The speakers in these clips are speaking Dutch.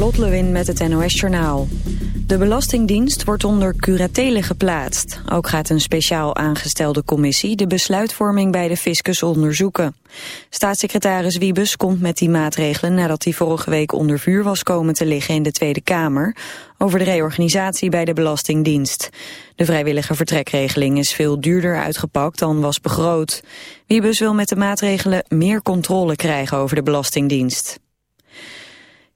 Lot met het NOS Journaal. De Belastingdienst wordt onder curatele geplaatst. Ook gaat een speciaal aangestelde commissie de besluitvorming bij de fiscus onderzoeken. Staatssecretaris Wiebes komt met die maatregelen nadat hij vorige week onder vuur was komen te liggen in de Tweede Kamer over de reorganisatie bij de Belastingdienst. De vrijwillige vertrekregeling is veel duurder uitgepakt dan was begroot. Wiebes wil met de maatregelen meer controle krijgen over de Belastingdienst.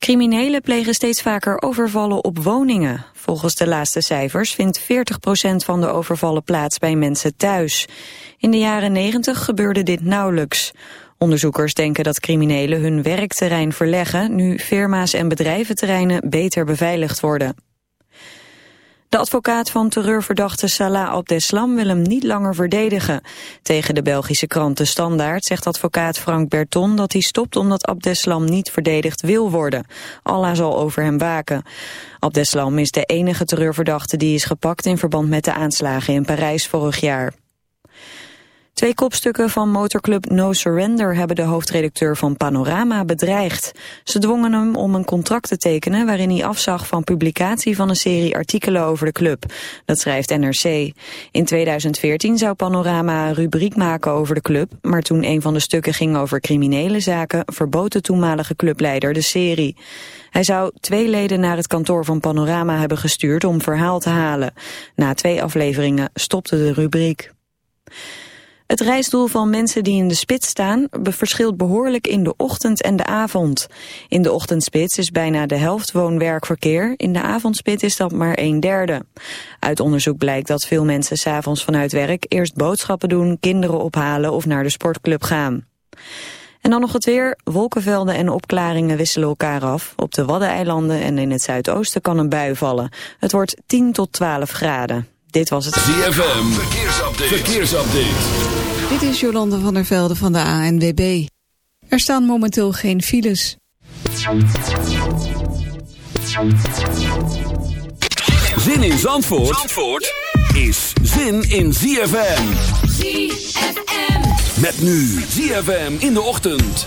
Criminelen plegen steeds vaker overvallen op woningen. Volgens de laatste cijfers vindt 40% van de overvallen plaats bij mensen thuis. In de jaren 90 gebeurde dit nauwelijks. Onderzoekers denken dat criminelen hun werkterrein verleggen... nu firma's en bedrijventerreinen beter beveiligd worden. De advocaat van terreurverdachte Salah Abdeslam wil hem niet langer verdedigen. Tegen de Belgische krant De Standaard zegt advocaat Frank Berton dat hij stopt omdat Abdeslam niet verdedigd wil worden. Allah zal over hem waken. Abdeslam is de enige terreurverdachte die is gepakt in verband met de aanslagen in Parijs vorig jaar. Twee kopstukken van motorclub No Surrender hebben de hoofdredacteur van Panorama bedreigd. Ze dwongen hem om een contract te tekenen waarin hij afzag van publicatie van een serie artikelen over de club. Dat schrijft NRC. In 2014 zou Panorama een rubriek maken over de club, maar toen een van de stukken ging over criminele zaken, verbood de toenmalige clubleider de serie. Hij zou twee leden naar het kantoor van Panorama hebben gestuurd om verhaal te halen. Na twee afleveringen stopte de rubriek. Het reisdoel van mensen die in de spits staan verschilt behoorlijk in de ochtend en de avond. In de ochtendspits is bijna de helft woon-werkverkeer, in de avondspits is dat maar een derde. Uit onderzoek blijkt dat veel mensen s'avonds vanuit werk eerst boodschappen doen, kinderen ophalen of naar de sportclub gaan. En dan nog het weer. Wolkenvelden en opklaringen wisselen elkaar af. Op de Waddeneilanden en in het zuidoosten kan een bui vallen. Het wordt 10 tot 12 graden. Dit was het ZFM. Verkeersupdate. Verkeersupdate. Dit is Jolande van der Velde van de ANWB. Er staan momenteel geen files. Zin in Zandvoort, Zandvoort is zin in ZFM. ZFM. Met nu ZFM in de ochtend.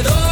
te.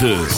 9.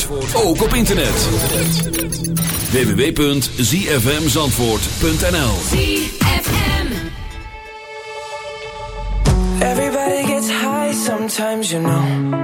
Zandvoort ook op internet. www.zfmzandvoort.nl Everybody gets high sometimes, you know.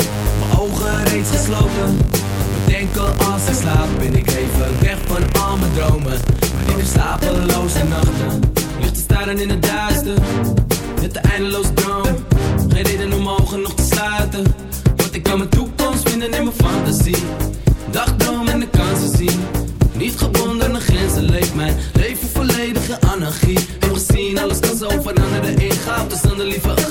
ogen reeds gesloten. Bedenken als ik slaap, ben ik even weg van al mijn dromen. Maar ik heb slapeloze nachten, ligt te staren in het duister. Met de eindeloze droom, geen reden om ogen nog te sluiten. Want ik kan mijn toekomst vinden in mijn fantasie. Dagdroom en de kansen zien. Niet gebonden aan grenzen leeft mijn leven volledige anarchie. Heb gezien, alles kan zo veranderen in goud. Dus dan de liever